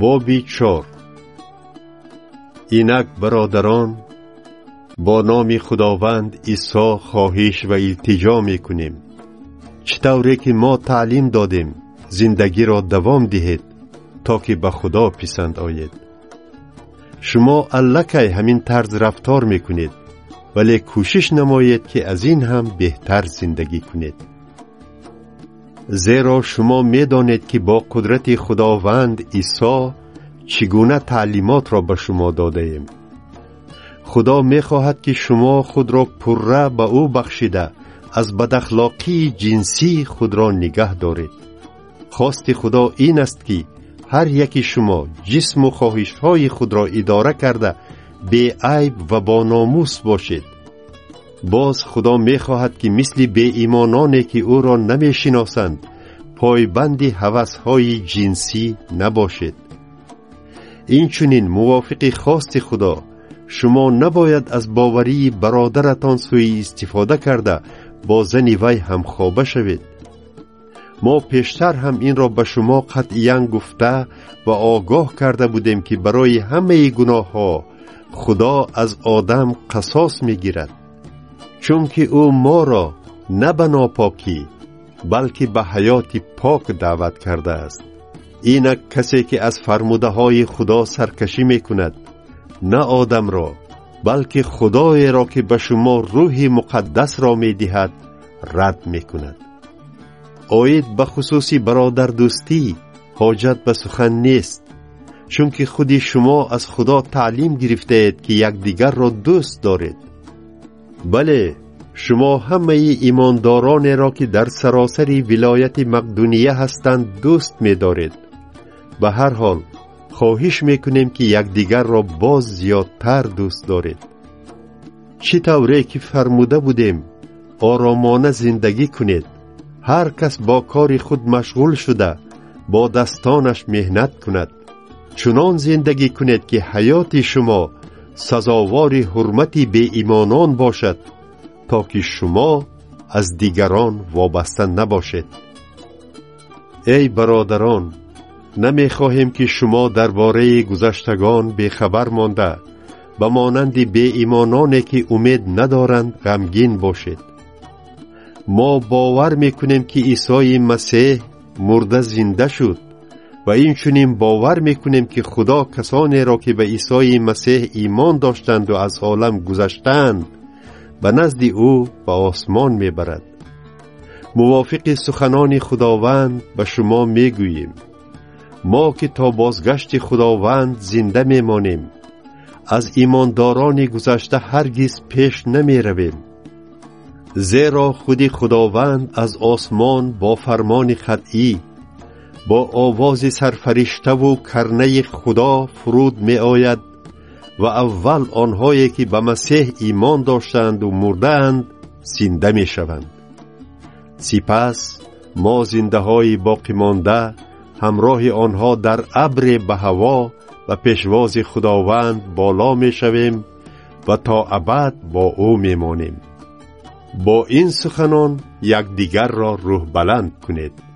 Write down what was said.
боби чор инак бародарон бо номи худованд исо хоҳиш ва илтиҷо мекунем чӣ тавре ки мо таълим додем зиндагиро давом диҳед то ки ба худо писанд оед шумо аллакай ҳамин тарз рафтор мекунед вале кӯшиш намоед ки аз ин ҳам беҳтар зиндагӣ кунед зеро шумо медонед ки бо қудрати худованд исо чӣ гуна таълимотро ба шумо додаем. Худо мехоҳад ки шумо худро пурра ба ӯ бахшида аз бадахлоқии ҷинсӣ худро нигаҳ доред. Хости худо ин аст ки ҳар яки шумо ҷисму хоҳишҳои худро идора карда беайб ва бономус бошед боз худо мехоҳад ки мисли беимононе ки ӯро намешиносанд пойбанди ҳавасҳои ҷинсӣ набошед. Инчунин мувофиқи хости худо шумо набояд аз боварии бародаратон сӯистифода карда бо зани вай ҳамхоба шавед. Мо пештар ҳам инро ба шумо қатъиян гуфта ва огоҳ карда будем ки барои ҳамаи гуноҳҳо худо аз одам қасос мегирад چون که او ما را نه به ناپاکی بلکه به حیات پاک دعوت کرده است. اینک کسی که از فرموده های خدا سرکشی می کند نه آدم را بلکه خدای را که به شما روح مقدس را می دهد رد می کند آید به خصوصی برادر دوستی حاجت به سخن نیست چون که خودی شما از خدا تعلیم گرفته اید که یک دیگر را دوست دارید. Бале шумо ҳамаи имондоронеро ки дар саросари вилояти мақдуния ҳастанд дӯст медоред. Ба ҳар ҳол хоҳиш мекунем ки якдигарро боз зиёдтар дӯст доред. Чӣ тавре ки фармуда будем? Оромона зиндагӣ кунед. Ҳар кас бо кори худ машғул шуда бо дастонаш меҳнат кунад. Чунон зиндагӣ кунед ки ҳаёти шумо сазовори ҳурмати беимонон бошад то ки шумо аз дигарон вобаста набошед. Эй бародарон намехоҳем ки шумо дар бораи гузаштагон бехабар монда ба монанди беимононе ки умед надоранд ғамгин бошед. Мо бовар мекунем ки исои масеҳ мурда зинда шуд ва инчунин бовар мекунем ки худо касонеро ки ба исои масеҳ имон доштанду аз олам гузаштаанд ба назди ӯ ба осмон мебарад. Мувофиқи суханони худованд ба шумо мегӯем. Мо ки то бозгашти худованд зинда мемонем. Аз имондорони гузашта ҳаргиз пеш намеравем зеро худи худованд аз осмон бо фармони қатъӣ бо овози сарфариштаву карнаи худо фуруд меояд ва аввал онҳое ки ба масеҳ имон доштаанду мурдаанд зинда мешаванд сипас мо зиндаҳои боқимонда ҳамроҳи онҳо дар абре ба ҳаво ба пешвози худованд боло мешавем ва то абад бо ӯ мемонем бо ин суханон якдигарро рӯҳбаланд кунед